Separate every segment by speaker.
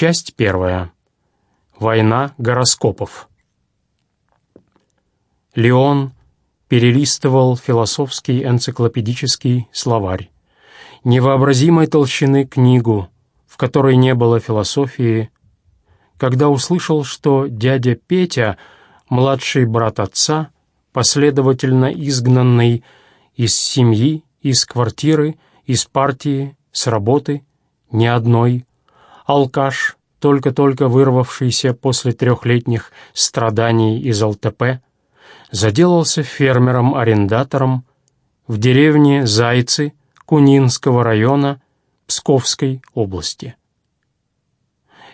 Speaker 1: Часть первая. Война гороскопов. Леон перелистывал философский энциклопедический словарь, невообразимой толщины книгу, в которой не было философии, когда услышал, что дядя Петя, младший брат отца, последовательно изгнанный из семьи, из квартиры, из партии, с работы, ни одной, алкаш, только-только вырвавшийся после трехлетних страданий из ЛТП, заделался фермером-арендатором в деревне Зайцы Кунинского района Псковской области.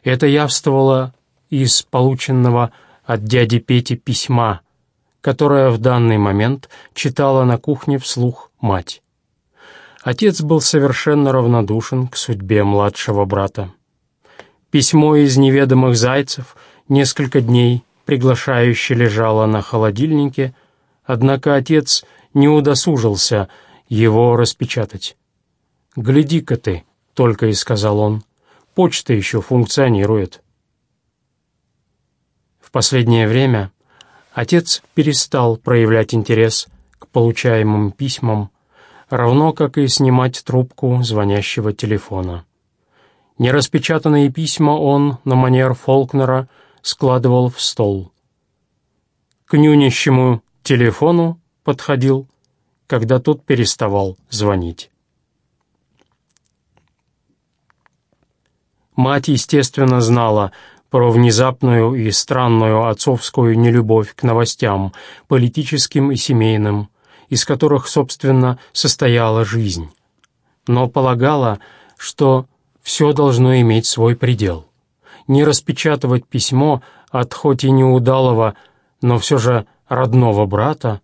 Speaker 1: Это явствовало из полученного от дяди Пети письма, которое в данный момент читала на кухне вслух мать. Отец был совершенно равнодушен к судьбе младшего брата. Письмо из неведомых зайцев несколько дней приглашающе лежало на холодильнике, однако отец не удосужился его распечатать. «Гляди-ка ты», — только и сказал он, — «почта еще функционирует». В последнее время отец перестал проявлять интерес к получаемым письмам, равно как и снимать трубку звонящего телефона. Нераспечатанные письма он, на манер Фолкнера, складывал в стол. К нюнящему телефону подходил, когда тот переставал звонить. Мать, естественно, знала про внезапную и странную отцовскую нелюбовь к новостям, политическим и семейным, из которых, собственно, состояла жизнь. Но полагала, что все должно иметь свой предел. Не распечатывать письмо от хоть и неудалого, но все же родного брата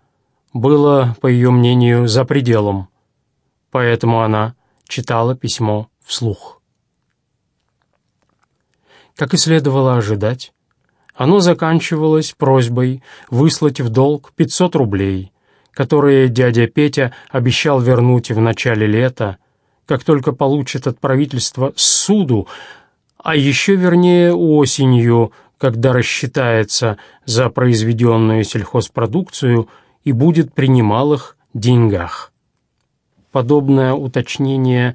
Speaker 1: было, по ее мнению, за пределом. Поэтому она читала письмо вслух. Как и следовало ожидать, оно заканчивалось просьбой выслать в долг 500 рублей, которые дядя Петя обещал вернуть в начале лета, как только получит от правительства суду, а еще вернее осенью, когда рассчитается за произведенную сельхозпродукцию и будет при немалых деньгах. Подобное уточнение,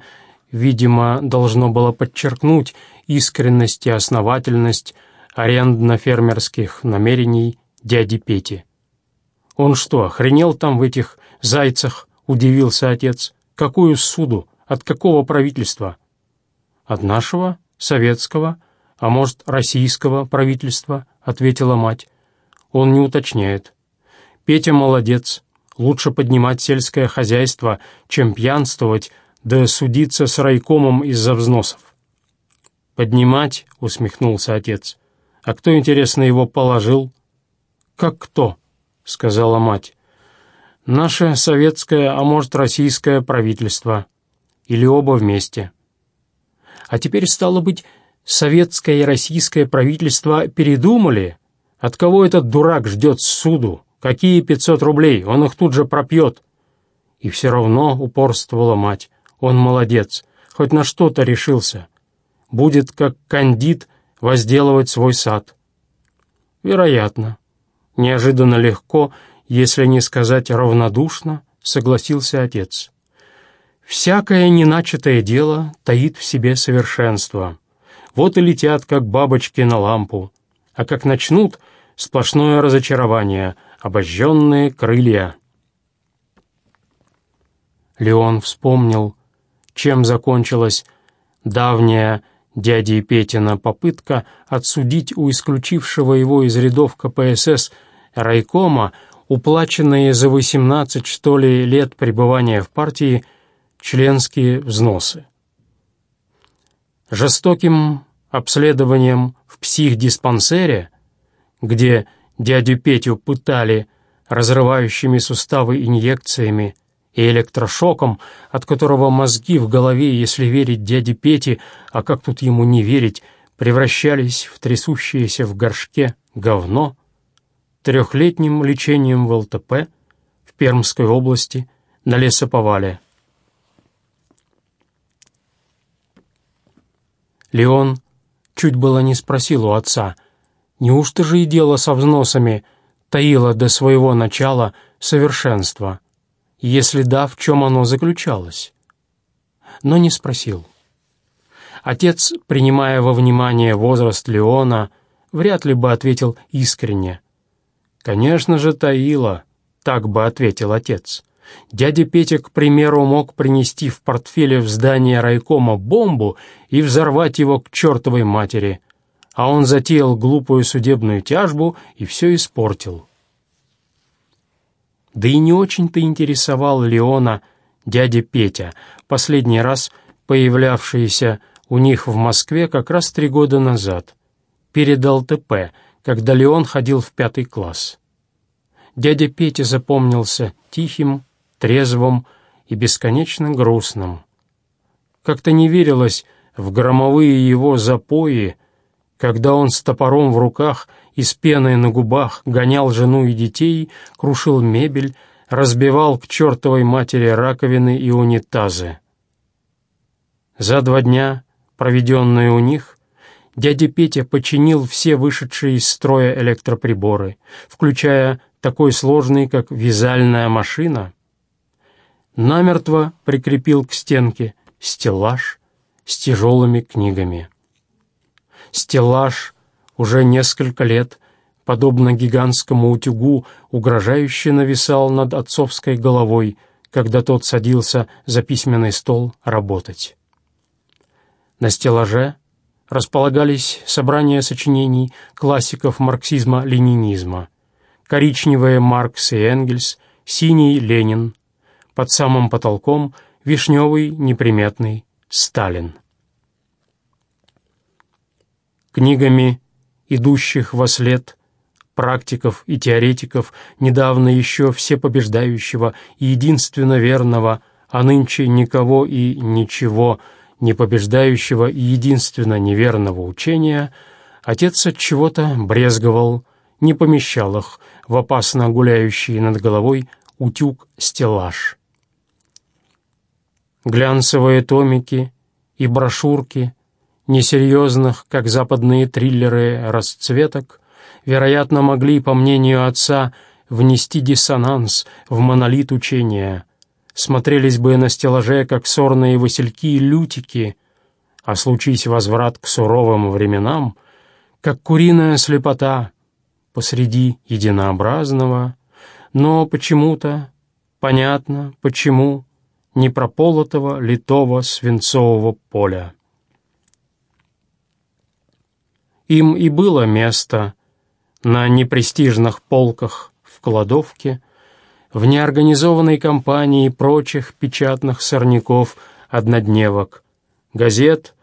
Speaker 1: видимо, должно было подчеркнуть искренность и основательность арендно-фермерских намерений дяди Пети. «Он что, охренел там в этих зайцах?» — удивился отец. «Какую суду? От какого правительства? От нашего, советского, а может, российского правительства, ответила мать. Он не уточняет. Петя молодец. Лучше поднимать сельское хозяйство, чем пьянствовать, да судиться с райкомом из-за взносов. «Поднимать?» — усмехнулся отец. «А кто, интересно, его положил?» «Как кто?» — сказала мать. «Наше советское, а может, российское правительство или оба вместе. А теперь, стало быть, советское и российское правительство передумали? От кого этот дурак ждет суду? Какие пятьсот рублей? Он их тут же пропьет. И все равно упорствовала мать. Он молодец, хоть на что-то решился. Будет, как кандид, возделывать свой сад. Вероятно. Неожиданно легко, если не сказать равнодушно, согласился отец. Всякое неначатое дело таит в себе совершенство. Вот и летят, как бабочки на лампу. А как начнут, сплошное разочарование, обожженные крылья. Леон вспомнил, чем закончилась давняя дяди Петина попытка отсудить у исключившего его из рядов КПСС райкома уплаченные за 18, что ли, лет пребывания в партии – членские взносы. Жестоким обследованием в психдиспансере, где дядю Петю пытали разрывающими суставы инъекциями и электрошоком, от которого мозги в голове, если верить дяде Пете, а как тут ему не верить, превращались в трясущееся в горшке говно, трехлетним лечением в ЛТП в Пермской области на лесоповале – Леон чуть было не спросил у отца, неужто же и дело со взносами таило до своего начала совершенства, если да, в чем оно заключалось? Но не спросил. Отец, принимая во внимание возраст Леона, вряд ли бы ответил искренне. «Конечно же, таило», — так бы ответил отец. Дядя Петя, к примеру, мог принести в портфеле в здание райкома бомбу и взорвать его к чертовой матери, а он затеял глупую судебную тяжбу и все испортил. Да и не очень-то интересовал Леона дядя Петя, последний раз появлявшийся у них в Москве как раз три года назад, перед ЛТП, когда Леон ходил в пятый класс. Дядя Петя запомнился тихим, трезвым и бесконечно грустным. Как-то не верилось в громовые его запои, когда он с топором в руках и с пеной на губах гонял жену и детей, крушил мебель, разбивал к чертовой матери раковины и унитазы. За два дня, проведенные у них, дядя Петя починил все вышедшие из строя электроприборы, включая такой сложный, как вязальная машина, намертво прикрепил к стенке стеллаж с тяжелыми книгами. Стеллаж уже несколько лет, подобно гигантскому утюгу, угрожающе нависал над отцовской головой, когда тот садился за письменный стол работать. На стеллаже располагались собрания сочинений классиков марксизма-ленинизма, коричневые Маркс и Энгельс, синий Ленин, под самым потолком вишневый неприметный Сталин. Книгами, идущих во след практиков и теоретиков, недавно еще всепобеждающего и единственно верного, а нынче никого и ничего не побеждающего и единственно неверного учения, отец от чего-то брезговал, не помещал их в опасно гуляющий над головой утюг-стеллаж глянцевые томики и брошюрки, несерьезных, как западные триллеры, расцветок, вероятно, могли, по мнению отца, внести диссонанс в монолит учения, смотрелись бы на стеллаже, как сорные васильки и лютики, а случись возврат к суровым временам, как куриная слепота посреди единообразного, но почему-то, понятно, почему, непрополотого литого свинцового поля. Им и было место на непрестижных полках в кладовке, в неорганизованной компании прочих печатных сорняков однодневок, газет,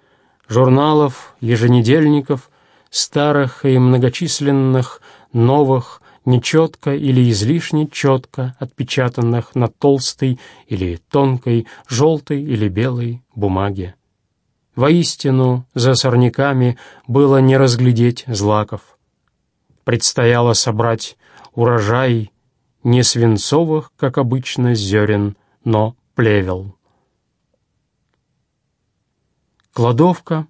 Speaker 1: журналов, еженедельников, старых и многочисленных новых, нечетко или излишне четко отпечатанных на толстой или тонкой, желтой или белой бумаге. Воистину, за сорняками было не разглядеть злаков. Предстояло собрать урожай не свинцовых, как обычно, зерен, но плевел. Кладовка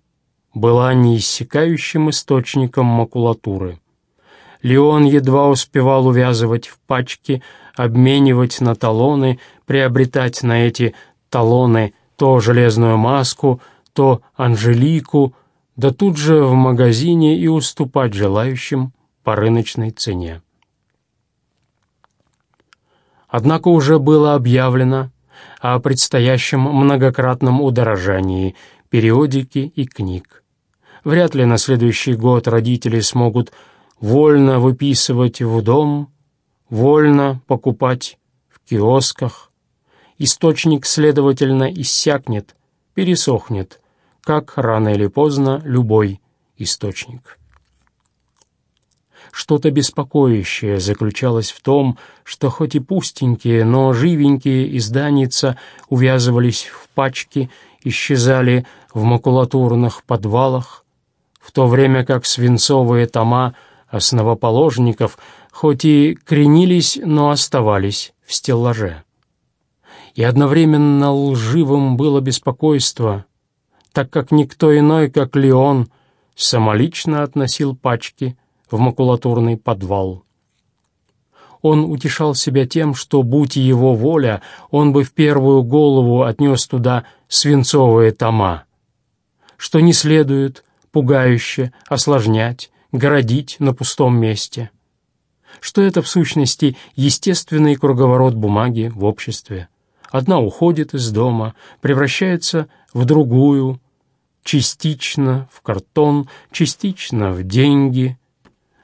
Speaker 1: была неиссякающим источником макулатуры. Леон едва успевал увязывать в пачки, обменивать на талоны, приобретать на эти талоны то железную маску, то Анжелику, да тут же в магазине и уступать желающим по рыночной цене. Однако уже было объявлено о предстоящем многократном удорожании периодики и книг. Вряд ли на следующий год родители смогут вольно выписывать в дом, вольно покупать в киосках. Источник, следовательно, иссякнет, пересохнет, как рано или поздно любой источник. Что-то беспокоящее заключалось в том, что хоть и пустенькие, но живенькие изданица увязывались в пачки, исчезали в макулатурных подвалах, в то время как свинцовые тома основоположников, хоть и кренились, но оставались в стеллаже. И одновременно лживым было беспокойство, так как никто иной, как Леон, самолично относил пачки в макулатурный подвал. Он утешал себя тем, что, будь его воля, он бы в первую голову отнес туда свинцовые тома, что не следует пугающе осложнять, городить на пустом месте, что это в сущности естественный круговорот бумаги в обществе. Одна уходит из дома, превращается в другую, частично в картон, частично в деньги,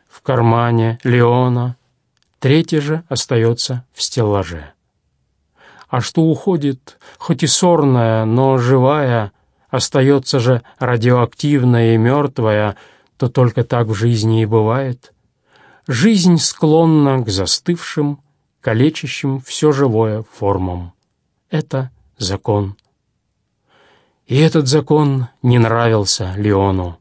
Speaker 1: в кармане Леона, третья же остается в стеллаже. А что уходит, хоть и сорная, но живая, остается же радиоактивная и мертвая, то только так в жизни и бывает. Жизнь склонна к застывшим, калечащим все живое формам. Это закон. И этот закон не нравился Леону.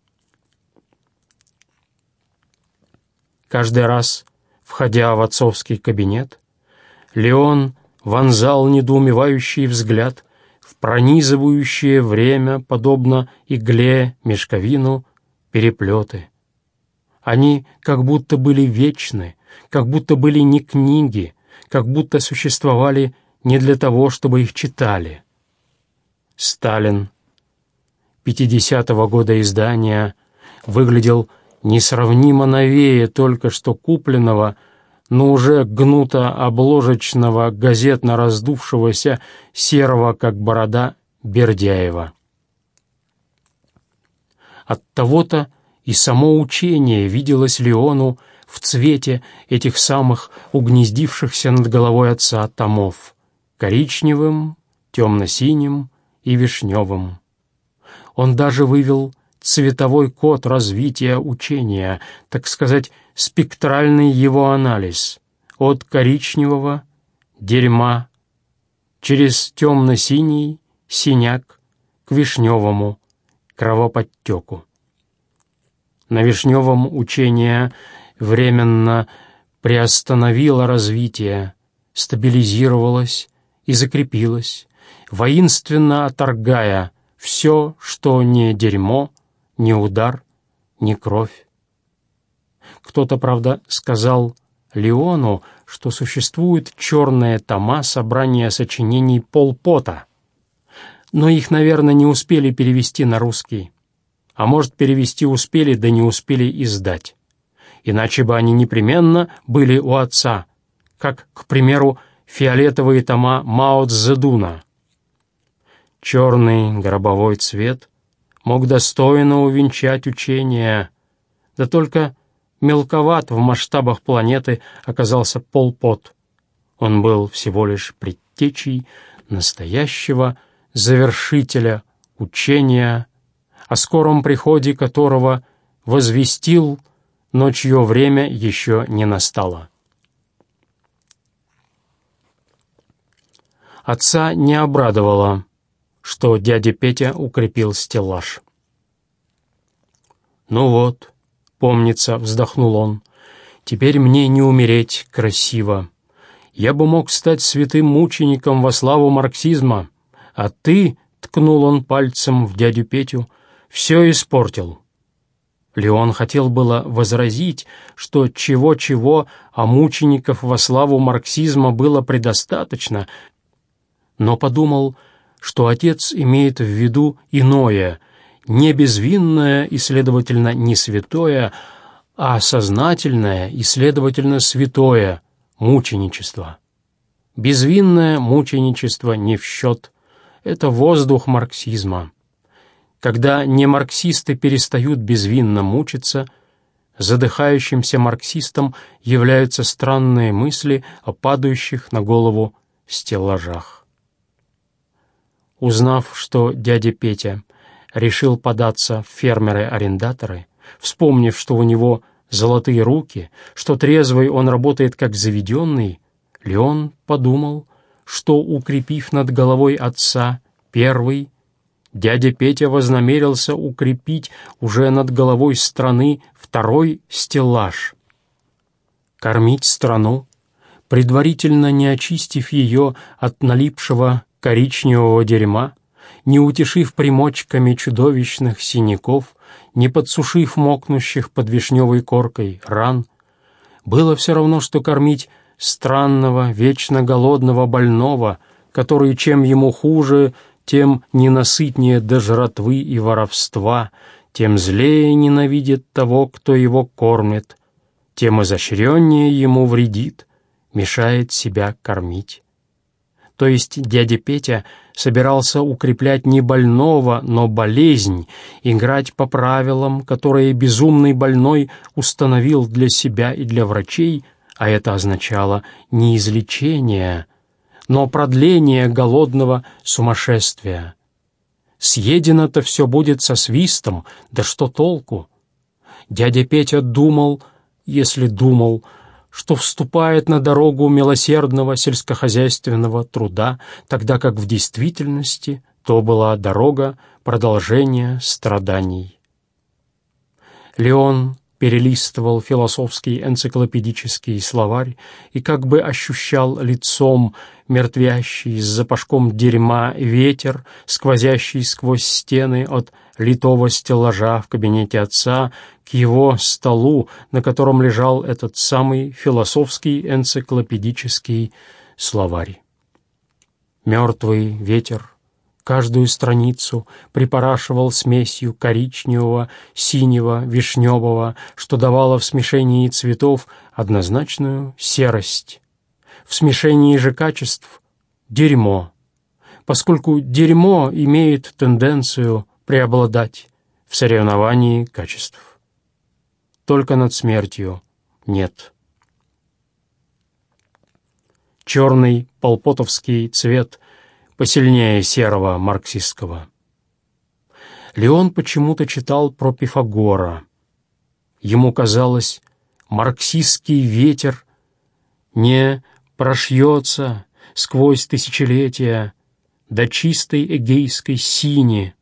Speaker 1: Каждый раз, входя в отцовский кабинет, Леон вонзал недоумевающий взгляд в пронизывающее время, подобно игле, мешковину, переплеты. Они как будто были вечны, как будто были не книги, как будто существовали не для того, чтобы их читали. Сталин 50-го года издания выглядел несравнимо новее только что купленного, но уже гнуто-обложечного, газетно раздувшегося, серого, как борода, Бердяева. От того-то и само учение виделось Леону в цвете этих самых угнездившихся над головой отца томов — коричневым, темно-синим и вишневым. Он даже вывел цветовой код развития учения, так сказать, спектральный его анализ от коричневого дерьма через темно-синий синяк к вишневому кровоподтеку. На вишневом учение временно приостановило развитие, стабилизировалось и закрепилось, воинственно оторгая все, что не дерьмо, не удар, не кровь. Кто-то, правда, сказал Леону, что существуют черные тома собрания сочинений Полпота, но их, наверное, не успели перевести на русский. А может, перевести успели, да не успели издать. Иначе бы они непременно были у отца, как, к примеру, фиолетовые тома Мао Цзэдуна — Черный гробовой цвет мог достойно увенчать учение, да только мелковат в масштабах планеты оказался полпот. Он был всего лишь предтечей настоящего завершителя учения, о скором приходе которого возвестил, но чье время еще не настало. Отца не обрадовало что дядя Петя укрепил стеллаж. «Ну вот», — помнится, вздохнул он, — «теперь мне не умереть красиво. Я бы мог стать святым мучеником во славу марксизма, а ты, — ткнул он пальцем в дядю Петю, — все испортил». Леон хотел было возразить, что чего-чего, а мучеников во славу марксизма было предостаточно, но подумал — что отец имеет в виду иное, не безвинное и, следовательно, не святое, а сознательное и, следовательно, святое мученичество. Безвинное мученичество не в счет. Это воздух марксизма. Когда не марксисты перестают безвинно мучиться, задыхающимся марксистам являются странные мысли о падающих на голову стеллажах. Узнав, что дядя Петя решил податься в фермеры-арендаторы, вспомнив, что у него золотые руки, что трезвый он работает как заведенный, Леон подумал, что, укрепив над головой отца первый, дядя Петя вознамерился укрепить уже над головой страны второй стеллаж. Кормить страну, предварительно не очистив ее от налипшего коричневого дерьма, не утешив примочками чудовищных синяков, не подсушив мокнущих под вишневой коркой ран, было все равно, что кормить странного, вечно голодного больного, который чем ему хуже, тем ненасытнее до жратвы и воровства, тем злее ненавидит того, кто его кормит, тем изощреннее ему вредит, мешает себя кормить. То есть дядя Петя собирался укреплять не больного, но болезнь, играть по правилам, которые безумный больной установил для себя и для врачей, а это означало не излечение, но продление голодного сумасшествия. Съедено-то все будет со свистом, да что толку? Дядя Петя думал, если думал, что вступает на дорогу милосердного сельскохозяйственного труда, тогда как в действительности то была дорога продолжения страданий. Леон перелистывал философский энциклопедический словарь и как бы ощущал лицом мертвящий с запашком дерьма ветер, сквозящий сквозь стены от литого стеллажа в кабинете отца к его столу, на котором лежал этот самый философский энциклопедический словарь. Мертвый ветер каждую страницу припорашивал смесью коричневого, синего, вишневого, что давало в смешении цветов однозначную серость. В смешении же качеств — дерьмо, поскольку дерьмо имеет тенденцию преобладать в соревновании качеств. Только над смертью нет. Черный полпотовский цвет посильнее серого марксистского. Леон почему-то читал про Пифагора. Ему казалось, марксистский ветер не прошьется сквозь тысячелетия до чистой эгейской сини,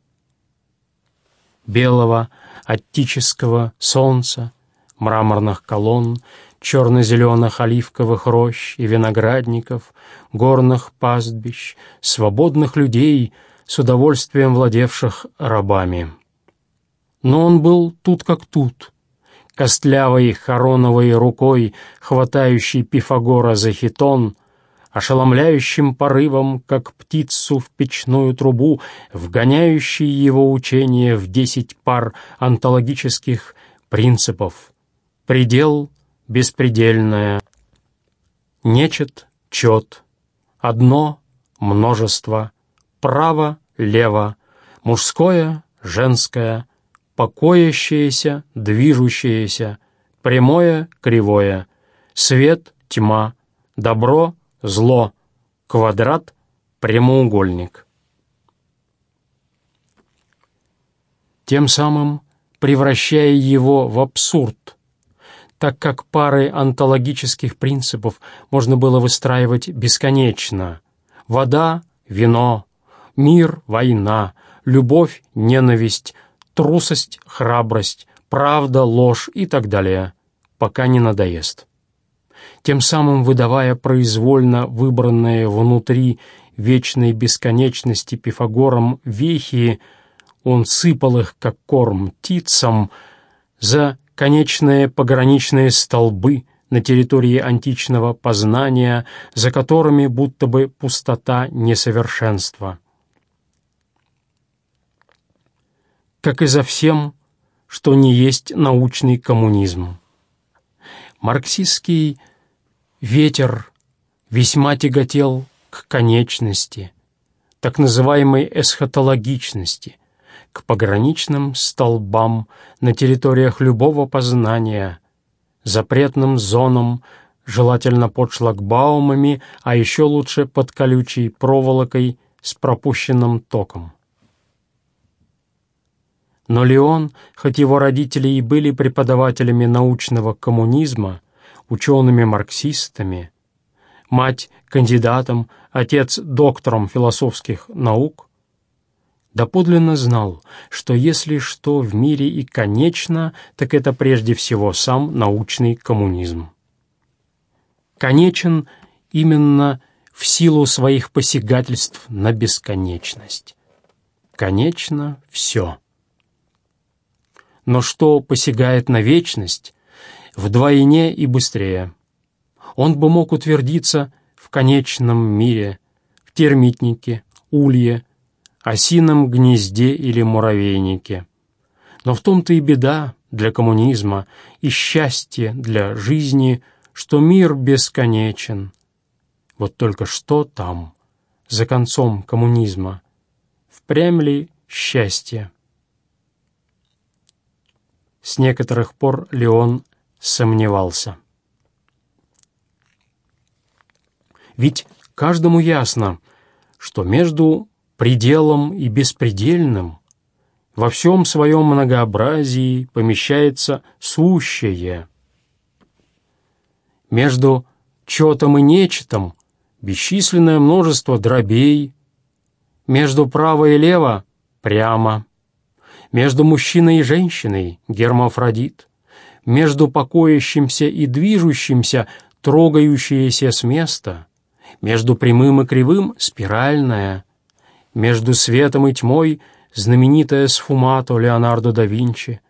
Speaker 1: белого аттического солнца, мраморных колонн, черно-зеленых оливковых рощ и виноградников, горных пастбищ, свободных людей, с удовольствием владевших рабами. Но он был тут как тут, костлявой хороновой рукой, хватающий Пифагора за хитон, ошеломляющим порывом, как птицу в печную трубу, вгоняющий его учение в десять пар онтологических принципов. Предел беспредельное, нечет чет, одно множество, право лево, мужское женское, покоящееся движущееся, прямое кривое, свет тьма, добро зло, квадрат прямоугольник. Тем самым превращая его в абсурд, так как пары онтологических принципов можно было выстраивать бесконечно. Вода — вино, мир — война, любовь — ненависть, трусость — храбрость, правда — ложь и так далее, пока не надоест. Тем самым выдавая произвольно выбранные внутри вечной бесконечности Пифагором вехи, он сыпал их, как корм птицам, за конечные пограничные столбы на территории античного познания, за которыми будто бы пустота несовершенства. Как и за всем, что не есть научный коммунизм. Марксистский ветер весьма тяготел к конечности, так называемой эсхатологичности – к пограничным столбам на территориях любого познания, запретным зонам, желательно под шлагбаумами, а еще лучше под колючей проволокой с пропущенным током. Но Леон, хоть его родители и были преподавателями научного коммунизма, учеными-марксистами, мать — кандидатом, отец — доктором философских наук, доподлинно знал, что если что в мире и конечно, так это прежде всего сам научный коммунизм. Конечен именно в силу своих посягательств на бесконечность. конечно, все. Но что посягает на вечность, вдвойне и быстрее. Он бы мог утвердиться в конечном мире, в термитнике, улье, осином гнезде или муравейнике. Но в том-то и беда для коммунизма и счастье для жизни, что мир бесконечен. Вот только что там, за концом коммунизма, впрямь ли счастье? С некоторых пор Леон сомневался. Ведь каждому ясно, что между пределом и беспредельным во всем своем многообразии помещается сущее. Между четом и нечетом бесчисленное множество дробей, между право и лево — прямо, между мужчиной и женщиной — гермафродит, между покоящимся и движущимся — трогающееся с места, между прямым и кривым — спиральное, между светом и тьмой — знаменитая сфумато Леонардо да Винчи,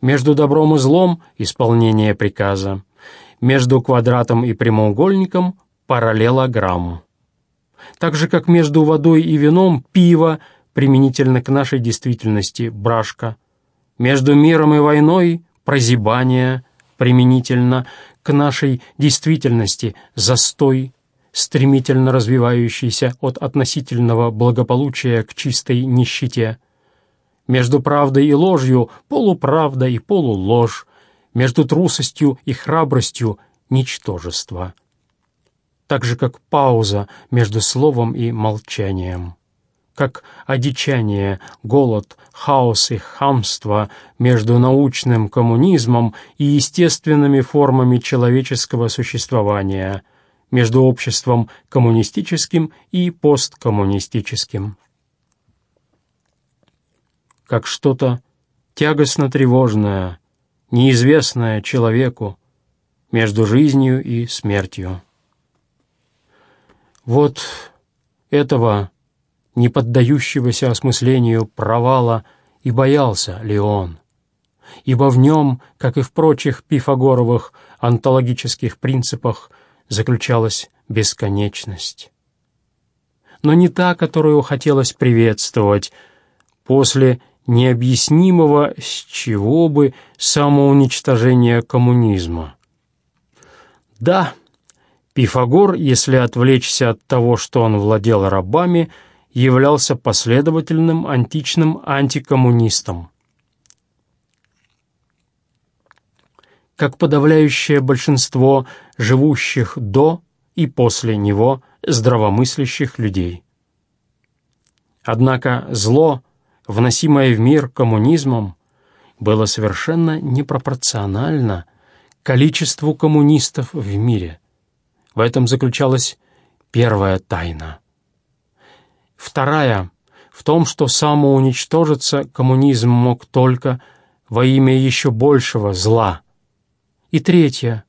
Speaker 1: между добром и злом — исполнение приказа, между квадратом и прямоугольником — параллелограмм. Так же, как между водой и вином — пиво, применительно к нашей действительности — брашка, между миром и войной — прозябание, применительно к нашей действительности — застой, стремительно развивающийся от относительного благополучия к чистой нищете. Между правдой и ложью — полуправда и полуложь, между трусостью и храбростью — ничтожество. Так же, как пауза между словом и молчанием. Как одичание, голод, хаос и хамство между научным коммунизмом и естественными формами человеческого существования — между обществом коммунистическим и посткоммунистическим. Как что-то тягостно тревожное, неизвестное человеку между жизнью и смертью. Вот этого, не поддающегося осмыслению провала, и боялся Леон, ибо в нем, как и в прочих пифагоровых онтологических принципах, заключалась бесконечность. Но не та, которую хотелось приветствовать, после необъяснимого с чего бы самоуничтожения коммунизма. Да, Пифагор, если отвлечься от того, что он владел рабами, являлся последовательным античным антикоммунистом. Как подавляющее большинство живущих до и после него здравомыслящих людей. Однако зло, вносимое в мир коммунизмом, было совершенно непропорционально количеству коммунистов в мире. В этом заключалась первая тайна. Вторая — в том, что самоуничтожиться коммунизм мог только во имя еще большего зла — и третье,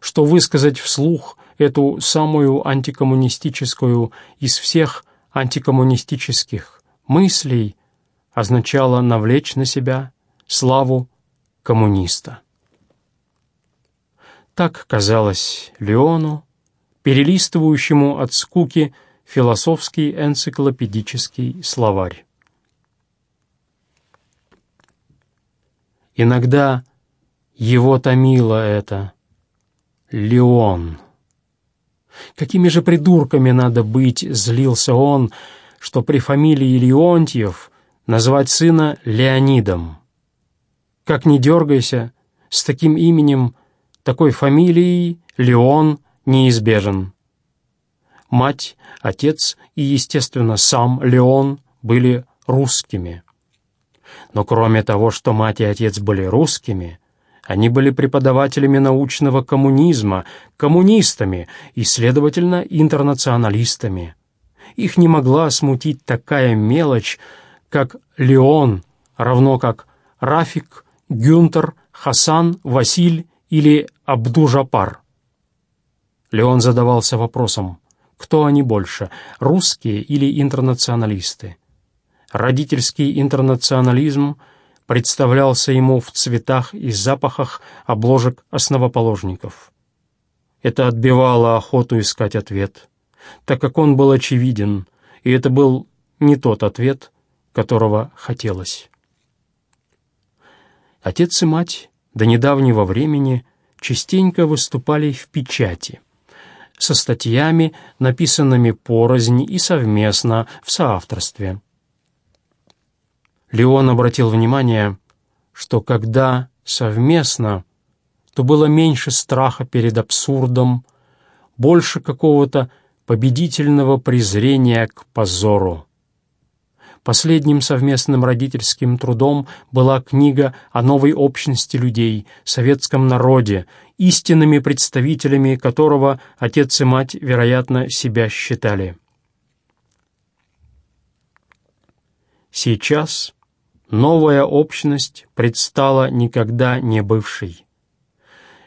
Speaker 1: что высказать вслух эту самую антикоммунистическую из всех антикоммунистических мыслей означало навлечь на себя славу коммуниста. Так казалось Леону, перелистывающему от скуки философский энциклопедический словарь. Иногда его томило это. Леон. Какими же придурками надо быть, злился он, что при фамилии Леонтьев назвать сына Леонидом. Как ни дергайся, с таким именем, такой фамилией Леон неизбежен. Мать, отец и, естественно, сам Леон были русскими. Но кроме того, что мать и отец были русскими, они были преподавателями научного коммунизма, коммунистами и, следовательно, интернационалистами. Их не могла смутить такая мелочь, как Леон, равно как Рафик, Гюнтер, Хасан, Василь или Абдужапар. Леон задавался вопросом, кто они больше, русские или интернационалисты? Родительский интернационализм представлялся ему в цветах и запахах обложек основоположников. Это отбивало охоту искать ответ, так как он был очевиден, и это был не тот ответ, которого хотелось. Отец и мать до недавнего времени частенько выступали в печати, со статьями, написанными порознь и совместно в соавторстве. Леон обратил внимание, что когда совместно, то было меньше страха перед абсурдом, больше какого-то победительного презрения к позору. Последним совместным родительским трудом была книга о новой общности людей, советском народе, истинными представителями которого отец и мать, вероятно, себя считали. Сейчас новая общность предстала никогда не бывшей.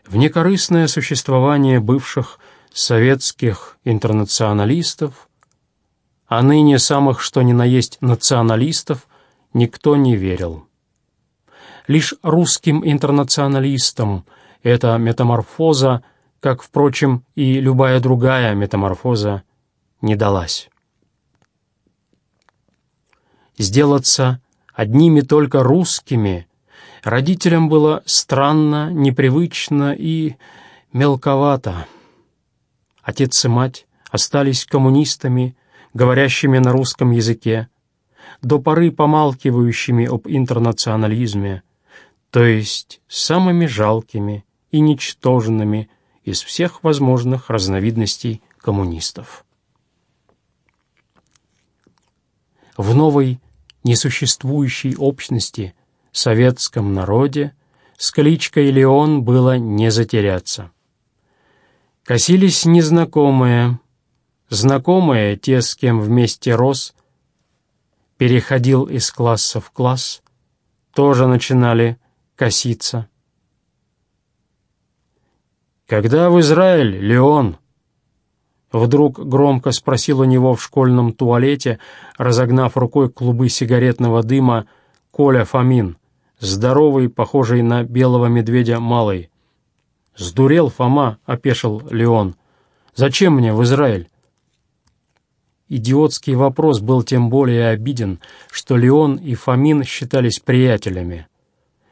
Speaker 1: Внекорыстное существование бывших советских интернационалистов а ныне самых что ни на есть националистов никто не верил. Лишь русским интернационалистам эта метаморфоза, как, впрочем, и любая другая метаморфоза, не далась. Сделаться одними только русскими родителям было странно, непривычно и мелковато. Отец и мать остались коммунистами, говорящими на русском языке, до поры помалкивающими об интернационализме, то есть самыми жалкими и ничтожными из всех возможных разновидностей коммунистов. В новой несуществующей общности, советском народе, с кличкой Леон было не затеряться. Косились незнакомые, Знакомые, те, с кем вместе рос, переходил из класса в класс, тоже начинали коситься. «Когда в Израиль, Леон?» Вдруг громко спросил у него в школьном туалете, разогнав рукой клубы сигаретного дыма, Коля Фомин, здоровый, похожий на белого медведя малый. «Сдурел Фома», — опешил Леон. «Зачем мне в Израиль?» Идиотский вопрос был тем более обиден, что Леон и Фомин считались приятелями.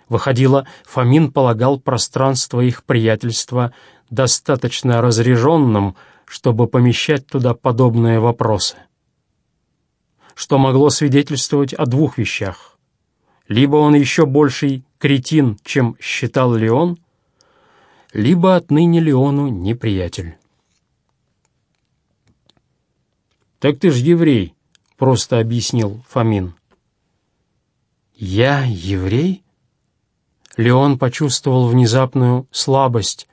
Speaker 1: Выходило, Фомин полагал пространство их приятельства достаточно разреженным, чтобы помещать туда подобные вопросы. Что могло свидетельствовать о двух вещах. Либо он еще больший кретин, чем считал Леон, либо отныне Леону неприятель. «Так ты ж еврей», — просто объяснил Фомин. «Я еврей?» Леон почувствовал внезапную слабость,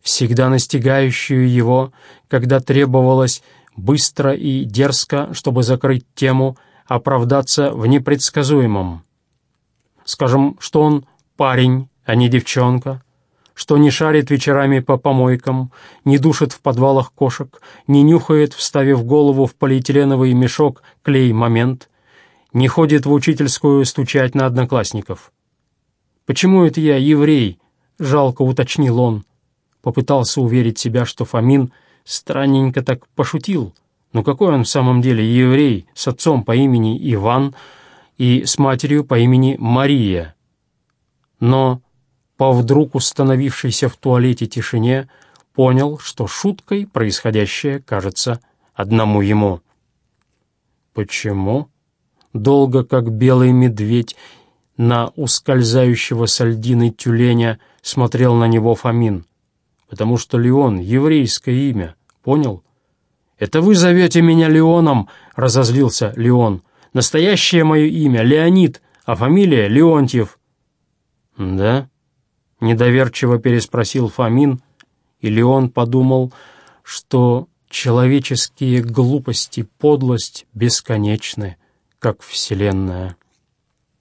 Speaker 1: всегда настигающую его, когда требовалось быстро и дерзко, чтобы закрыть тему, оправдаться в непредсказуемом. Скажем, что он парень, а не девчонка, что не шарит вечерами по помойкам, не душит в подвалах кошек, не нюхает, вставив голову в полиэтиленовый мешок клей-момент, не ходит в учительскую стучать на одноклассников. «Почему это я еврей?» — жалко уточнил он. Попытался уверить себя, что Фомин странненько так пошутил. Но какой он в самом деле еврей с отцом по имени Иван и с матерью по имени Мария? Но по вдруг установившейся в туалете тишине, понял, что шуткой происходящее кажется одному ему. «Почему?» Долго, как белый медведь, на ускользающего с льдиной тюленя смотрел на него Фомин. «Потому что Леон — еврейское имя, понял?» «Это вы зовете меня Леоном?» — разозлился Леон. «Настоящее мое имя — Леонид, а фамилия — Леонтьев». «Да?» Недоверчиво переспросил Фомин, и Леон подумал, что человеческие глупости, подлость бесконечны, как Вселенная.